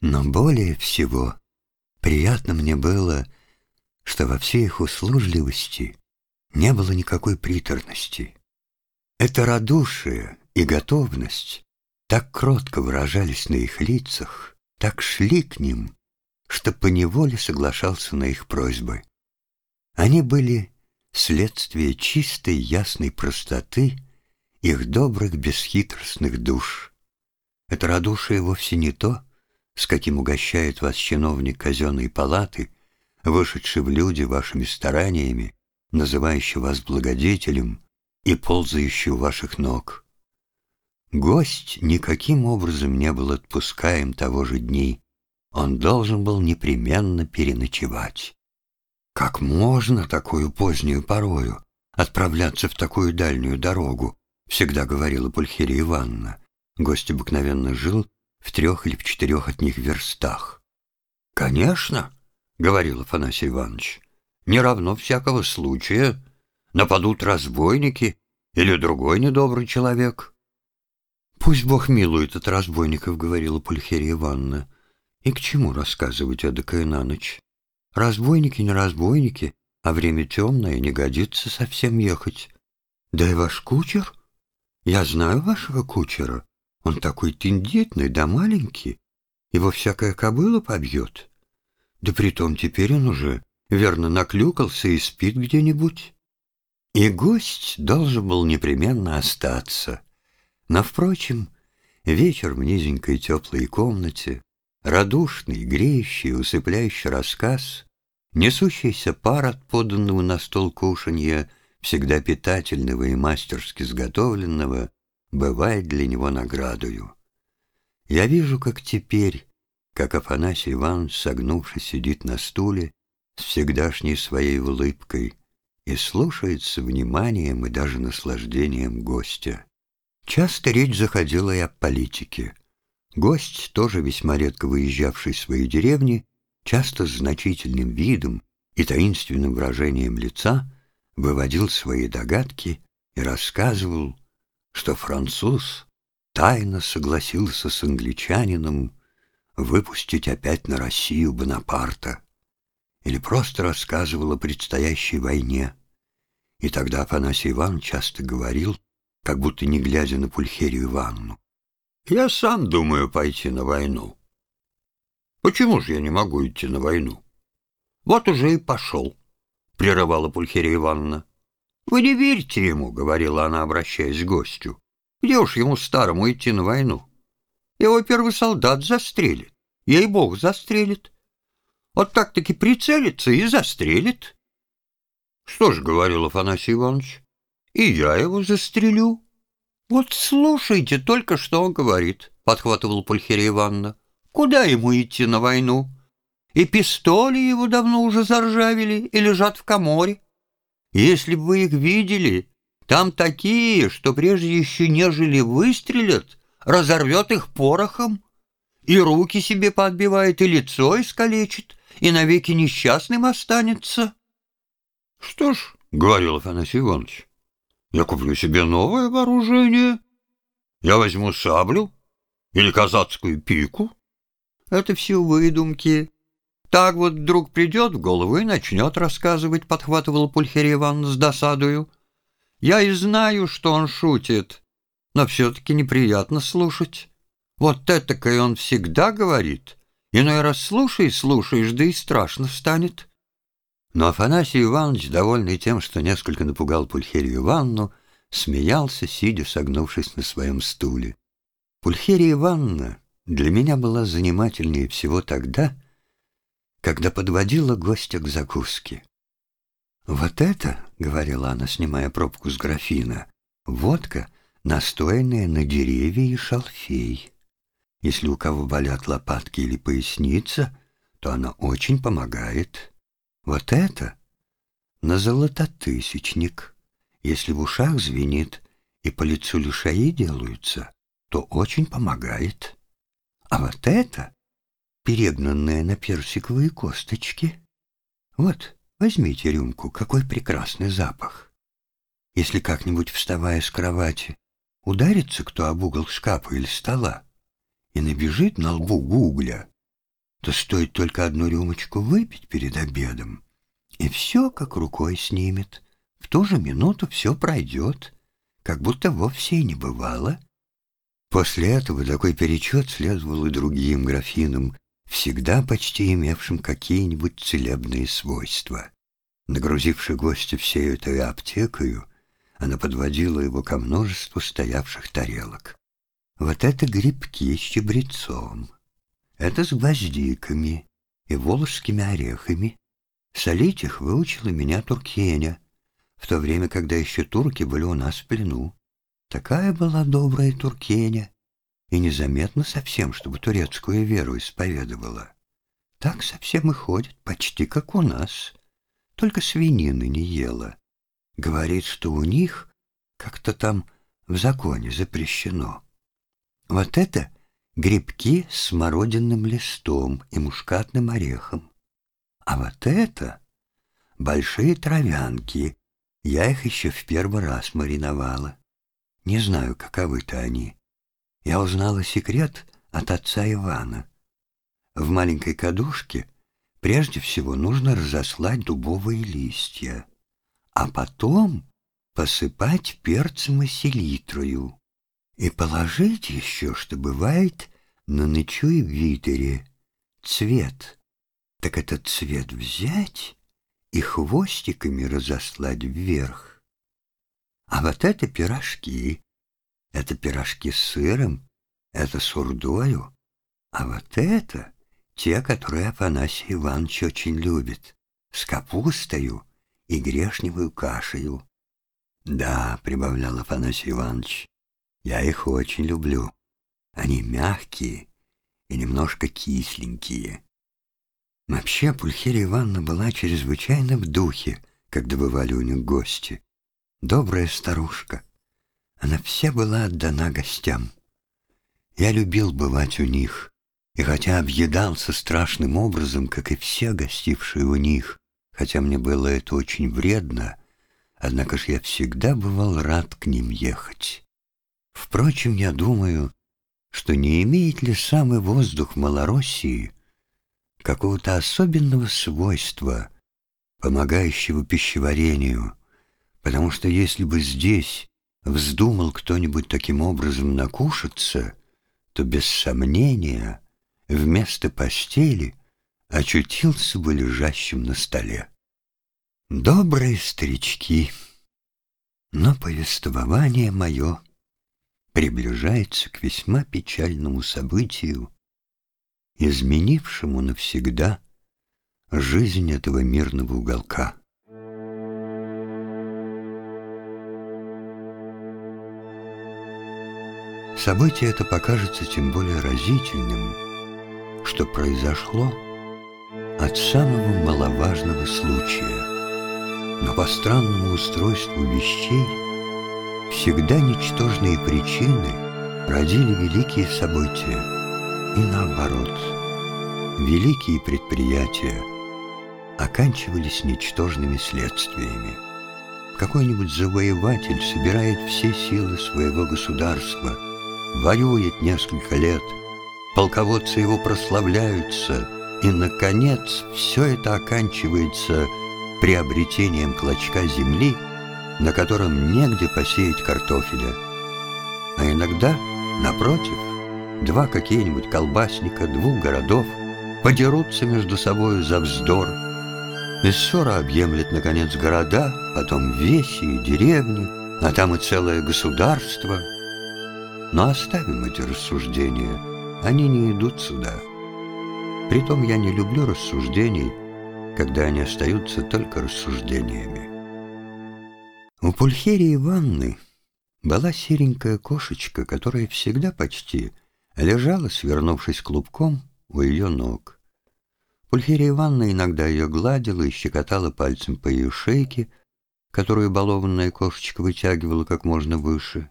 Но более всего приятно мне было, что во всей их услужливости не было никакой приторности. Это радушие и готовность так кротко выражались на их лицах, так шли к ним, что поневоле соглашался на их просьбы. Они были следствие чистой ясной простоты их добрых бесхитростных душ. Это радушие вовсе не то, с каким угощает вас чиновник казенной палаты, вышедший в люди вашими стараниями, называющий вас благодетелем и ползающий у ваших ног. Гость никаким образом не был отпускаем того же дни. Он должен был непременно переночевать. Как можно такую позднюю порою отправляться в такую дальнюю дорогу, всегда говорила Пульхерия Ивановна. Гость обыкновенно жил в трех или в четырех от них верстах. «Конечно», — говорил Афанасий Иванович, — «не равно всякого случая. Нападут разбойники или другой недобрый человек». «Пусть Бог милует от разбойников», — говорила Пульхерия Ивановна. «И к чему рассказывать эдакое на ночь? Разбойники не разбойники, а время темное, не годится совсем ехать. Да и ваш кучер? Я знаю вашего кучера. Он такой тендитный да маленький, его всякая кобыла побьет. Да притом теперь он уже верно наклюкался и спит где-нибудь. И гость должен был непременно остаться. Но, впрочем, вечер в низенькой теплой комнате, радушный, греющий, усыпляющий рассказ, несущийся пар от поданного на стол кушанья, всегда питательного и мастерски сготовленного, бывает для него наградою. Я вижу, как теперь, как Афанасий Иванович, согнувшись, сидит на стуле с всегдашней своей улыбкой и слушает с вниманием и даже наслаждением гостя. Часто речь заходила и о политике. Гость, тоже весьма редко выезжавший из своей деревни, часто с значительным видом и таинственным выражением лица выводил свои догадки и рассказывал, что француз тайно согласился с англичанином выпустить опять на Россию Бонапарта или просто рассказывал о предстоящей войне. И тогда Афанасий Иванович часто говорил, как будто не глядя на Пульхерию Ивановну, «Я сам думаю пойти на войну. Почему же я не могу идти на войну?» «Вот уже и пошел», — прерывала Пульхерия Ивановна. «Вы не верьте ему», — говорила она, обращаясь к гостю. «Где уж ему старому идти на войну? Его первый солдат застрелит. Ей-бог, застрелит. Вот так-таки прицелится и застрелит». «Что ж», — говорил Афанасий Иванович, — «и я его застрелю». «Вот слушайте только, что он говорит», — подхватывал Пульхерия Ивановна. «Куда ему идти на войну? И пистоли его давно уже заржавели и лежат в коморе. Если бы вы их видели, там такие, что прежде еще нежели выстрелят, разорвет их порохом, и руки себе подбивает, и лицо искалечит, и навеки несчастным останется. — Что ж, — говорил Афанасий Иванович, — я куплю себе новое вооружение. Я возьму саблю или казацкую пику. Это все выдумки, так вот вдруг придет в голову и начнет рассказывать, подхватывала Пульхерия Ивановна с досадою. Я и знаю, что он шутит, но все-таки неприятно слушать. Вот это-ка он всегда говорит. Иной раз слушай, слушаешь, да и страшно станет. Но Афанасий Иванович, довольный тем, что несколько напугал Пульхерию Ивановну, смеялся, сидя, согнувшись на своем стуле. Пульхерия Ивановна для меня была занимательнее всего тогда, когда подводила гостя к закуске. «Вот это, — говорила она, снимая пробку с графина, — водка, настоянная на дереве и шалфей. Если у кого болят лопатки или поясница, то она очень помогает. Вот это на золототысячник. Если в ушах звенит и по лицу лишаи делаются, то очень помогает. А вот это перегнанная на персиковые косточки. Вот, возьмите рюмку, какой прекрасный запах. Если как-нибудь, вставая с кровати, ударится кто об угол шкафа или стола и набежит на лбу гугля, то стоит только одну рюмочку выпить перед обедом, и все как рукой снимет. В ту же минуту все пройдет, как будто вовсе и не бывало. После этого такой перечет следовал и другим графинам, всегда почти имевшим какие-нибудь целебные свойства. Нагрузивши гостя всей этой аптекою, она подводила его ко множеству стоявших тарелок. Вот это грибки с чебрецом, это с гвоздиками и волжскими орехами. Солить их выучила меня Туркеня, в то время, когда еще турки были у нас в плену. Такая была добрая Туркеня, и незаметно совсем, чтобы турецкую веру исповедовала. Так совсем и ходит, почти как у нас, только свинины не ела. Говорит, что у них как-то там в законе запрещено. Вот это грибки с смородинным листом и мушкатным орехом. А вот это большие травянки. Я их еще в первый раз мариновала. Не знаю, каковы-то они. Я узнала секрет от отца Ивана. В маленькой кадушке прежде всего нужно разослать дубовые листья а потом посыпать перцем и селитрою. И положить еще, что бывает на нычу и витере, цвет. Так этот цвет взять и хвостиками разослать вверх. А вот это пирожки. Это пирожки с сыром, это с урдою. А вот это те, которые Афанасий Иванович очень любит, с капустою и грешневую кашею. «Да», — прибавлял Афанасий Иванович, — «я их очень люблю. Они мягкие и немножко кисленькие». Вообще, Пульхерия Ивановна была чрезвычайно в духе, когда бывали у них гости. Добрая старушка. Она вся была отдана гостям. Я любил бывать у них, и хотя объедался страшным образом, как и все гостившие у них, хотя мне было это очень вредно, однако ж я всегда бывал рад к ним ехать. Впрочем, я думаю, что не имеет ли самый воздух Малороссии какого-то особенного свойства, помогающего пищеварению, потому что если бы здесь вздумал кто-нибудь таким образом накушаться, то без сомнения вместо постели очутился бы лежащим на столе. Добрые старички, но повествование мое приближается к весьма печальному событию, изменившему навсегда жизнь этого мирного уголка. Событие это покажется тем более разительным, что произошло от самого маловажного случая. Но по странному устройству вещей всегда ничтожные причины родили великие события, и наоборот, великие предприятия оканчивались ничтожными следствиями. Какой-нибудь завоеватель собирает все силы своего государства, воюет несколько лет, полководцы его прославляются — и, наконец, все это оканчивается приобретением клочка земли, на котором негде посеять картофеля. А иногда, напротив, два какие-нибудь колбасника двух городов подерутся между собою за вздор, и ссора объемлет, наконец, города, потом веси и деревни, а там и целое государство. Но оставим эти рассуждения, они не идут сюда. Притом я не люблю рассуждений, когда они остаются только рассуждениями. У Пульхерии Ивановны была серенькая кошечка, которая всегда почти лежала, свернувшись клубком у ее ног. Пульхерия Ивановна иногда ее гладила и щекотала пальцем по ее шейке, которую балованная кошечка вытягивала как можно выше.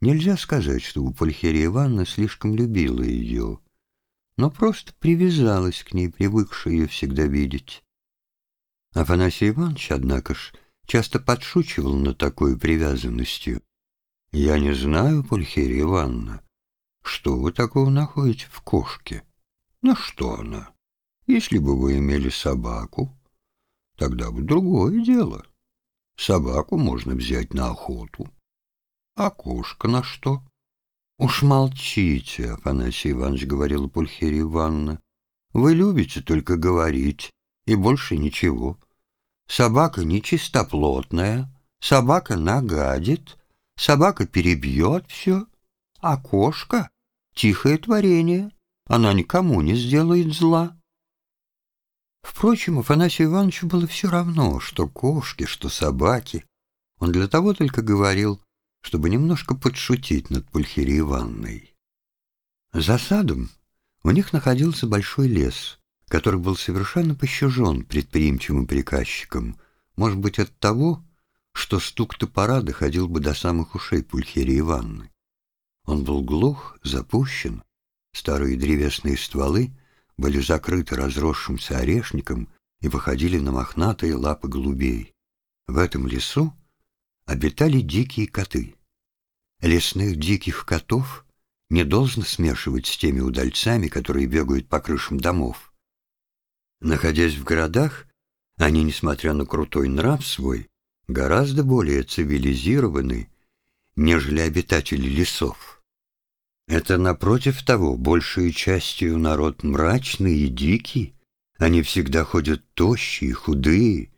Нельзя сказать, что у Пульхерии Ивановны слишком любила ее, но просто привязалась к ней, привыкшая ее всегда видеть. Афанасий Иванович, однако ж, часто подшучивал над такой привязанностью. «Я не знаю, Пульхерия Ивановна, что вы такого находите в кошке? На что она? Если бы вы имели собаку, тогда бы другое дело. Собаку можно взять на охоту. А кошка на что? Уж молчите, Афанасий Иванович говорила Пульхерия Ивановна. Вы любите только говорить, и больше ничего. Собака нечистоплотная, собака нагадит, собака перебьет все, а кошка — тихое творение, она никому не сделает зла. Впрочем, Афанасию Ивановичу было все равно, что кошки, что собаки. Он для того только говорил, чтобы немножко подшутить над Пульхерией Ивановной. За садом у них находился большой лес, который был совершенно пощажен предприимчивым приказчиком, может быть, от того, что стук топора доходил бы до самых ушей Пульхерии Ивановны. Он был глух, запущен, старые древесные стволы были закрыты разросшимся орешником и выходили на мохнатые лапы голубей. В этом лесу обитали дикие коты. Лесных диких котов не должно смешивать с теми удальцами, которые бегают по крышам домов. Находясь в городах, они, несмотря на крутой нрав свой, гораздо более цивилизированы, нежели обитатели лесов. Это, напротив того, большей частью народ мрачный и дикий. Они всегда ходят тощие, худые,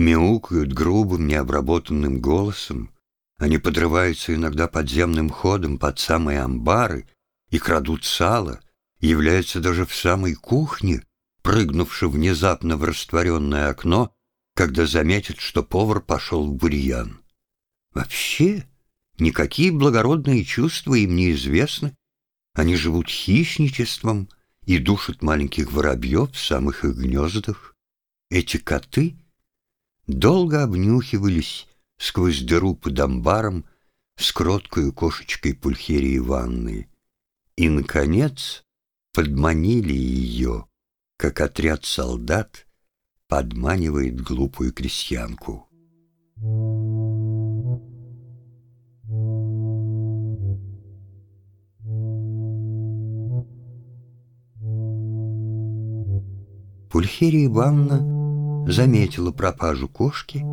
мяукают грубым, необработанным голосом. Они подрываются иногда подземным ходом под самые амбары и крадут сало, являются даже в самой кухне, прыгнувши внезапно в растворенное окно, когда заметит, что повар пошел в бурьян. Вообще никакие благородные чувства им неизвестны. Они живут хищничеством и душат маленьких воробьев в самых их гнездах. Эти коты долго обнюхивались сквозь дыру под амбаром с кроткой кошечкой Пульхерии Ивановны и, наконец, подманили ее как отряд солдат подманивает глупую крестьянку. Пульхерия Ивановна заметила пропажу кошки,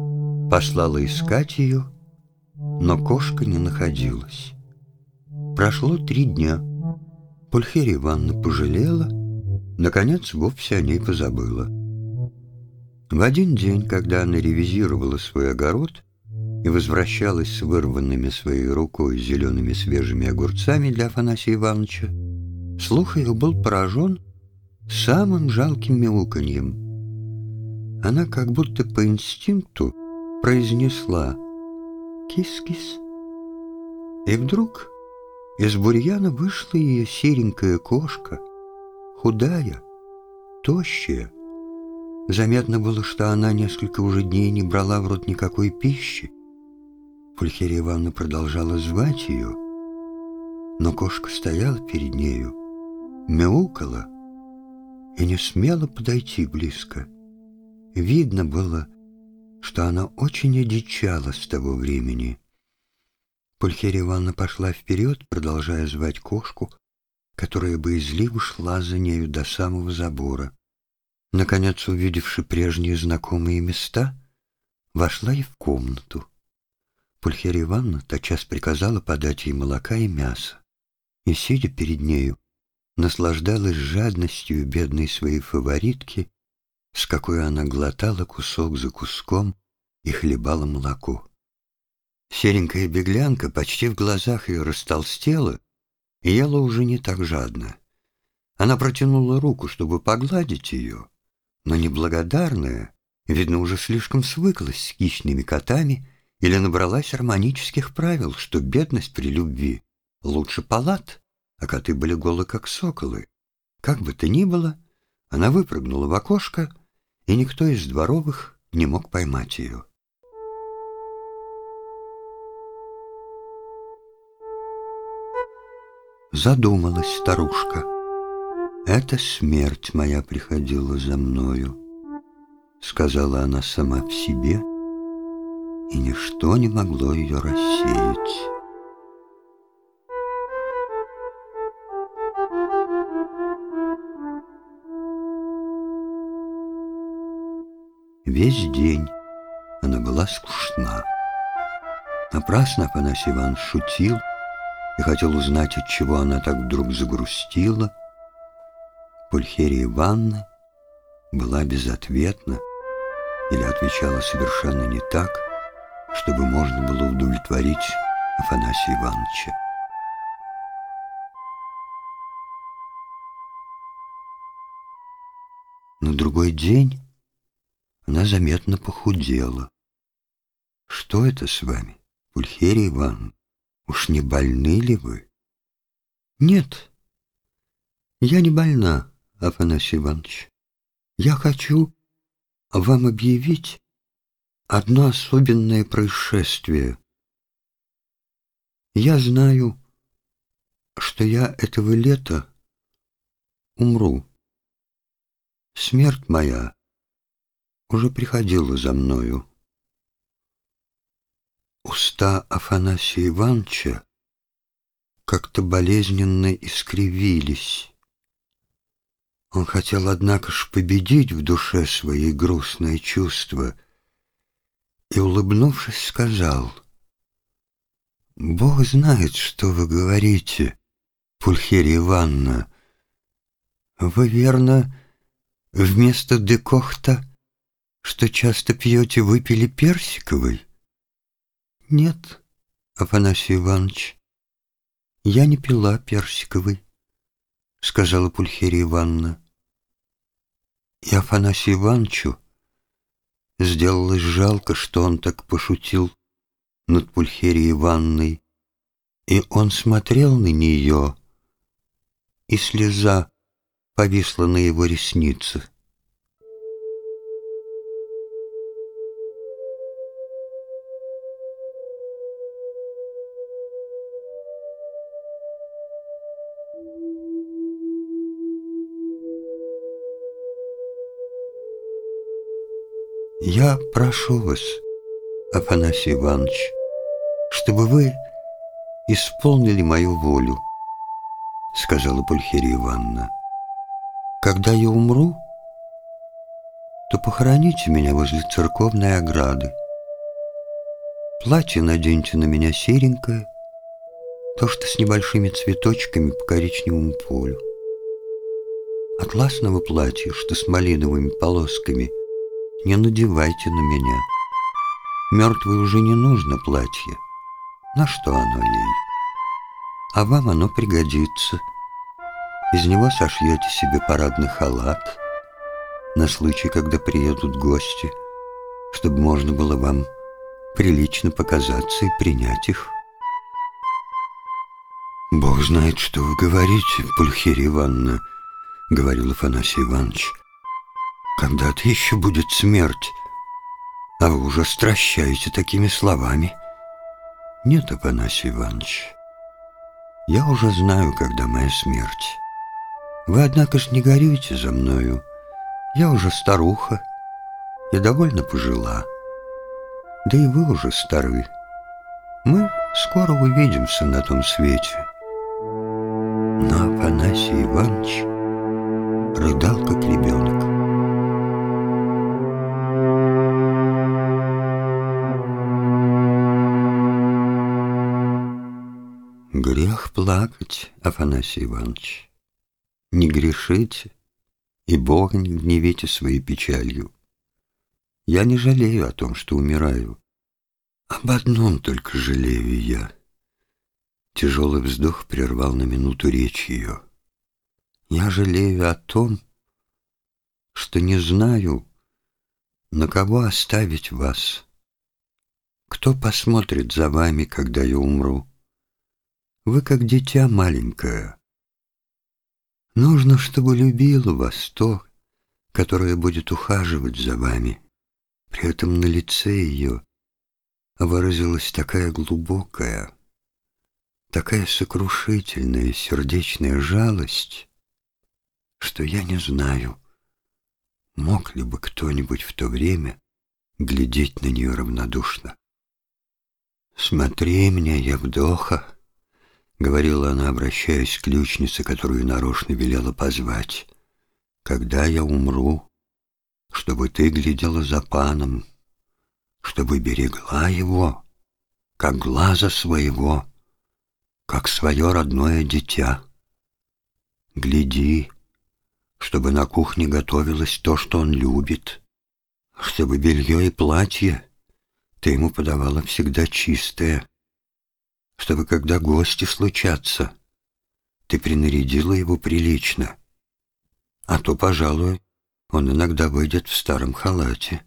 послала искать ее, но кошка не находилась. Прошло три дня. Пульхерия Ивановна пожалела наконец вовсе о ней позабыла. В один день, когда она ревизировала свой огород и возвращалась с вырванными своей рукой зелеными свежими огурцами для Афанасия Ивановича, слух ее был поражен самым жалким мяуканьем. Она как будто по инстинкту произнесла «кис-кис». И вдруг из бурьяна вышла ее серенькая кошка — худая, тощая. Заметно было, что она несколько уже дней не брала в рот никакой пищи. Пульхерия Ивановна продолжала звать ее, но кошка стояла перед нею, мяукала и не смела подойти близко. Видно было, что она очень одичала с того времени. Пульхерия Ивановна пошла вперед, продолжая звать кошку, которая боязливо шла за нею до самого забора. Наконец, увидевши прежние знакомые места, вошла и в комнату. Пульхерия Ивановна тотчас приказала подать ей молока и мясо, и, сидя перед нею, наслаждалась жадностью бедной своей фаворитки, с какой она глотала кусок за куском и хлебала молоко. Серенькая беглянка почти в глазах ее растолстела и ела уже не так жадно. Она протянула руку, чтобы погладить ее, но неблагодарная, видно, уже слишком свыклась с хищными котами или набралась романических правил, что бедность при любви лучше палат, а коты были голы, как соколы. Как бы то ни было, она выпрыгнула в окошко, и никто из дворовых не мог поймать ее. Задумалась старушка. «Это смерть моя приходила за мною», — сказала она сама в себе, и ничто не могло ее рассеять. Весь день она была скучна. Напрасно Афанасий Иванович шутил и хотел узнать, от чего она так вдруг загрустила. Пульхерия Ивановна была безответна или отвечала совершенно не так, чтобы можно было удовлетворить Афанасия Ивановича. На другой день она заметно похудела. «Что это с вами, Пульхерия Ивановна? Уж не больны ли вы?» «Нет, я не больна, Афанасий Иванович. Я хочу вам объявить одно особенное происшествие. Я знаю, что я этого лета умру. Смерть моя уже приходила за мною. Уста Афанасия Ивановича как-то болезненно искривились. Он хотел, однако ж, победить в душе свои грустные чувства и, улыбнувшись, сказал, «Бог знает, что вы говорите, Пульхерия Ивановна. Вы, верно, вместо декохта, что часто пьете, выпили персиковый?» «Нет, Афанасий Иванович, я не пила персиковый», — сказала Пульхерия Ивановна. И Афанасию Ивановичу сделалось жалко, что он так пошутил над Пульхерией Ивановной, и он смотрел на нее, и слеза повисла на его реснице. «Я прошу вас, Афанасий Иванович, чтобы вы исполнили мою волю», — сказала Пульхерия Ивановна. «Когда я умру, то похороните меня возле церковной ограды. Платье наденьте на меня серенькое, то, что с небольшими цветочками по коричневому полю. Атласного платья, что с малиновыми полосками — не надевайте на меня. Мертвой уже не нужно платье. На что оно ей? А вам оно пригодится. Из него сошьете себе парадный халат на случай, когда приедут гости, чтобы можно было вам прилично показаться и принять их. «Бог знает, что вы говорите, Пульхерия Ивановна», — говорил Афанасий Иванович. Когда-то еще будет смерть, а вы уже стращаете такими словами. Нет, Афанасий Иванович, я уже знаю, когда моя смерть. Вы, однако ж, не горюйте за мною. Я уже старуха и довольно пожила. Да и вы уже стары. Мы скоро увидимся на том свете. Но Афанасий Иванович рыдал, как ребенок. Плакать, Афанасий Иванович. Не грешите, и Бога не гневите своей печалью. Я не жалею о том, что умираю. Об одном только жалею я. Тяжелый вздох прервал на минуту речь ее. Я жалею о том, что не знаю, на кого оставить вас. Кто посмотрит за вами, когда я умру? Вы как дитя маленькое. Нужно, чтобы любила вас то, которое будет ухаживать за вами. При этом на лице ее выразилась такая глубокая, такая сокрушительная сердечная жалость, что я не знаю, мог ли бы кто-нибудь в то время глядеть на нее равнодушно. «Смотри меня, Евдоха!» — говорила она, обращаясь к ключнице, которую нарочно велела позвать. «Когда я умру, чтобы ты глядела за паном, чтобы берегла его, как глаза своего, как свое родное дитя. Гляди, чтобы на кухне готовилось то, что он любит, чтобы белье и платье ты ему подавала всегда чистое, чтобы, когда гости случатся, ты принарядила его прилично, а то, пожалуй, он иногда выйдет в старом халате,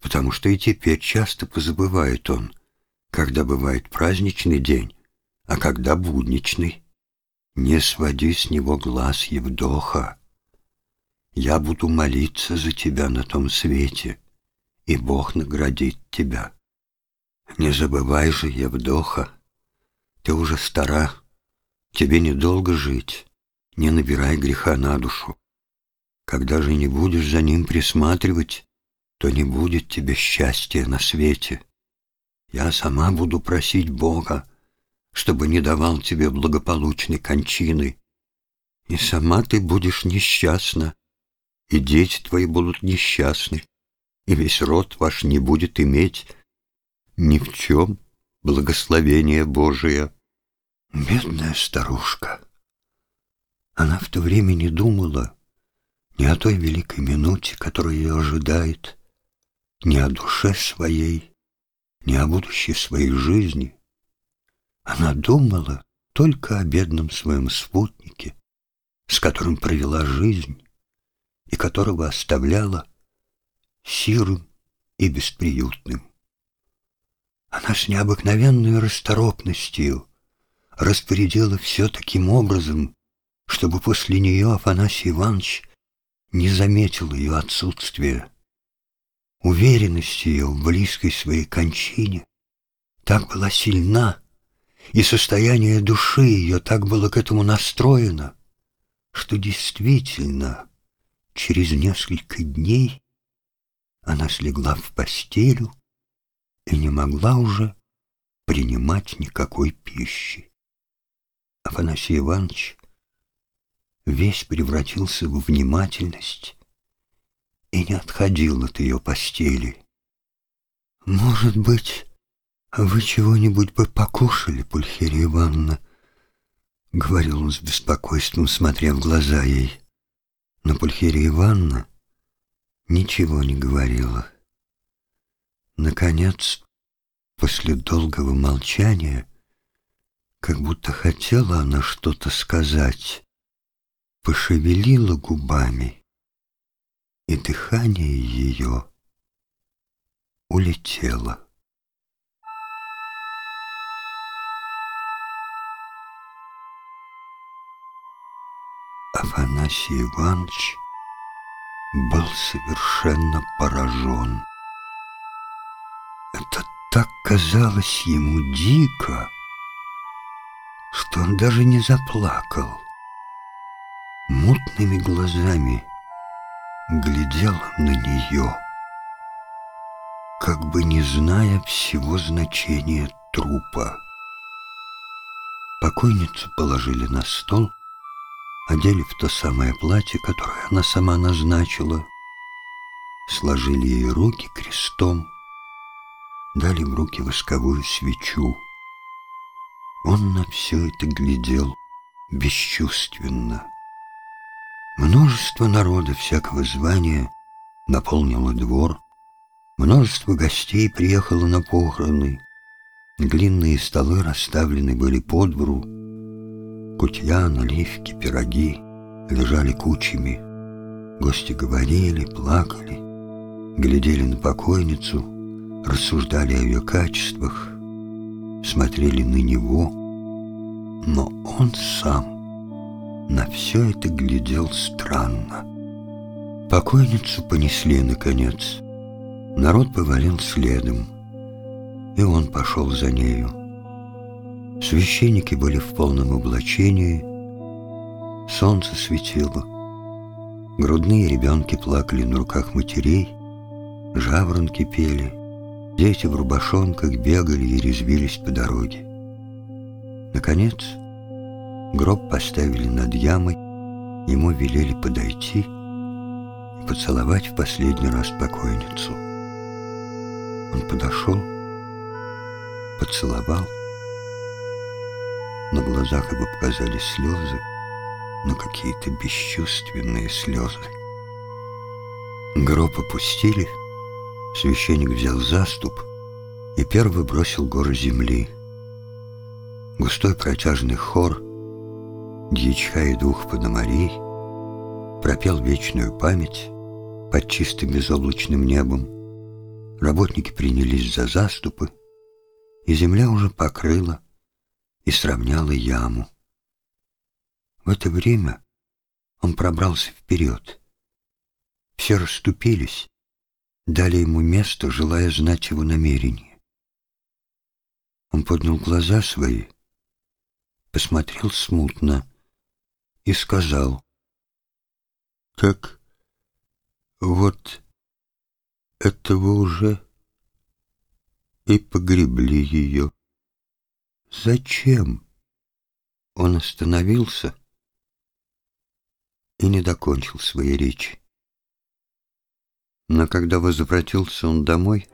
потому что и теперь часто позабывает он, когда бывает праздничный день, а когда будничный. Не своди с него глаз, Евдоха. Я буду молиться за тебя на том свете, и Бог наградит тебя. Не забывай же, Евдоха, ты уже стара, тебе недолго жить, не набирай греха на душу. Когда же не будешь за ним присматривать, то не будет тебе счастья на свете. Я сама буду просить Бога, чтобы не давал тебе благополучной кончины. И сама ты будешь несчастна, и дети твои будут несчастны, и весь род ваш не будет иметь ни в чем благословения Божия. Бедная старушка. Она в то время не думала, ни о той великой минуте, которая ее ожидает, ни о душе своей, ни о будущей своей жизни. Она думала только о бедном своем спутнике, с которым провела жизнь и которого оставляла сирым и бесприютным. Она с необыкновенной расторопностью распорядила все таким образом, чтобы после нее Афанасий Иванович не заметил ее отсутствия. Уверенность ее в близкой своей кончине так была сильна, и состояние души ее так было к этому настроено, что действительно через несколько дней она слегла в постелю и не могла уже принимать никакой пищи. Афанасий Иванович весь превратился в внимательность и не отходил от ее постели. «Может быть, вы чего-нибудь бы покушали, Пульхерия Ивановна?» — говорил он с беспокойством, смотря в глаза ей. Но Пульхерия Ивановна ничего не говорила. Наконец, после долгого молчания, как будто хотела она что-то сказать, пошевелила губами, и дыхание ее улетело. Афанасий Иванович был совершенно поражен. Так казалось ему дико, что он даже не заплакал мутными глазами глядела на нее, как бы не зная всего значения трупа. Покойницу положили на стол, одели в то самое платье, которое она сама назначила, сложили ей руки крестом, дали в руки восковую свечу. Он на все это глядел бесчувственно. Множество народа всякого звания наполнило двор, множество гостей приехало на похороны, длинные столы расставлены были по двору, кутья, наливки, пироги лежали кучами. Гости говорили, плакали, глядели на покойницу, рассуждали о ее качествах, смотрели на него, но он сам на все это глядел странно. Покойницу понесли, наконец. Народ повалил следом, и он пошел за нею. Священники были в полном облачении, солнце светило, грудные ребенки плакали на руках матерей, жаворонки пели, дети в рубашонках бегали и резвились по дороге. Наконец, Гроб поставили над ямой, ему велели подойти и поцеловать в последний раз покойницу. Он подошел, поцеловал. На глазах его показались слезы, но какие-то бесчувственные слезы. Гроб опустили, священник взял заступ и первый бросил горы земли. Густой протяжный хор, дьячка и двух пономарей, пропел вечную память под чистым безоблачным небом. Работники принялись за заступы, и земля уже покрыла и сравняла яму. В это время он пробрался вперед. Все расступились, дали ему место, желая знать его намерение. Он поднял глаза свои, посмотрел смутно и сказал, «Так вот этого уже и погребли ее. Зачем?» Он остановился и не докончил своей речи. Но когда возвратился он домой,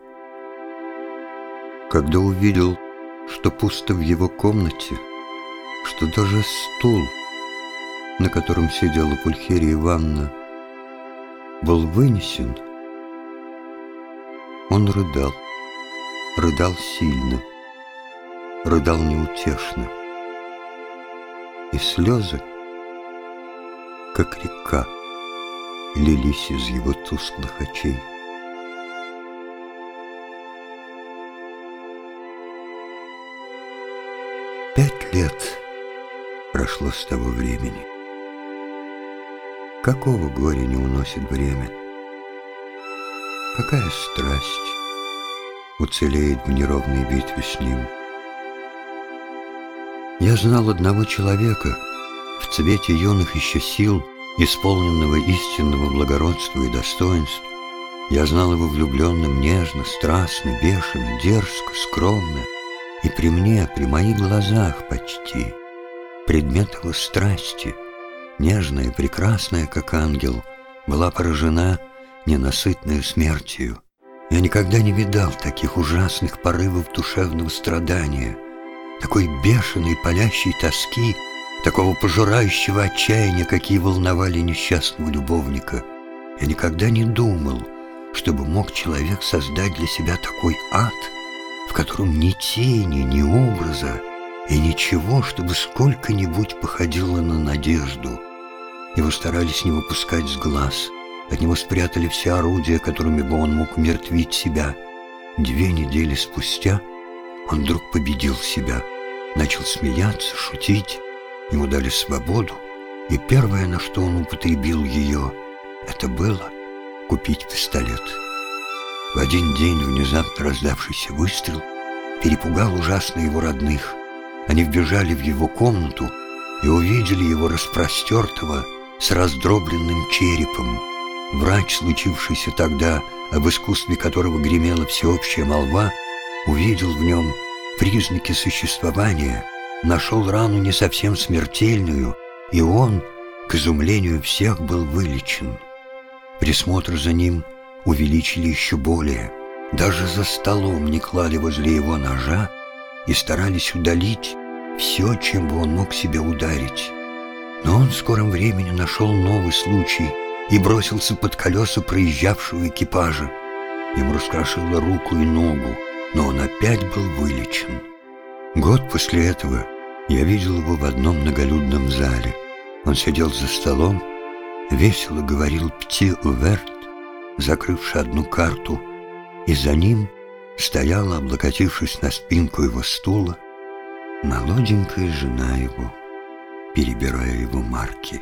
когда увидел, что пусто в его комнате, что даже стул, на котором сидела Пульхерия Ивановна, был вынесен, он рыдал, рыдал сильно, рыдал неутешно. И слезы, как река, лились из его тусклых очей. Пять лет прошло с того времени. Какого горя не уносит время? Какая страсть уцелеет в неровной битве с ним? Я знал одного человека в цвете юных еще сил, исполненного истинного благородства и достоинств. Я знал его влюбленным нежно, страстно, бешено, дерзко, скромно, и при мне, при моих глазах почти, предмет его страсти — нежная, прекрасная, как ангел, была поражена ненасытной смертью. Я никогда не видал таких ужасных порывов душевного страдания, такой бешеной, палящей тоски, такого пожирающего отчаяния, какие волновали несчастного любовника. Я никогда не думал, чтобы мог человек создать для себя такой ад, в котором ни тени, ни образа, и ничего, чтобы сколько-нибудь походило на надежду. Его старались не выпускать с глаз. От него спрятали все орудия, которыми бы он мог умертвить себя. Две недели спустя он вдруг победил себя. Начал смеяться, шутить. Ему дали свободу. И первое, на что он употребил ее, это было купить пистолет. В один день внезапно раздавшийся выстрел перепугал ужасно его родных. Они вбежали в его комнату и увидели его распростертого с раздробленным черепом. Врач, случившийся тогда, об искусстве которого гремела всеобщая молва, увидел в нем признаки существования, нашел рану не совсем смертельную, и он, к изумлению всех, был вылечен. Присмотр за ним увеличили еще более. Даже за столом не клали возле его ножа и старались удалить все, чем бы он мог себя ударить. Но он в скором времени нашел новый случай и бросился под колеса проезжавшего экипажа. Ему раскрошило руку и ногу, но он опять был вылечен. Год после этого я видел его в одном многолюдном зале. Он сидел за столом, весело говорил «Пти уверт», закрывши одну карту, и за ним стояла, облокотившись на спинку его стула, молоденькая жена его перебирая его марки.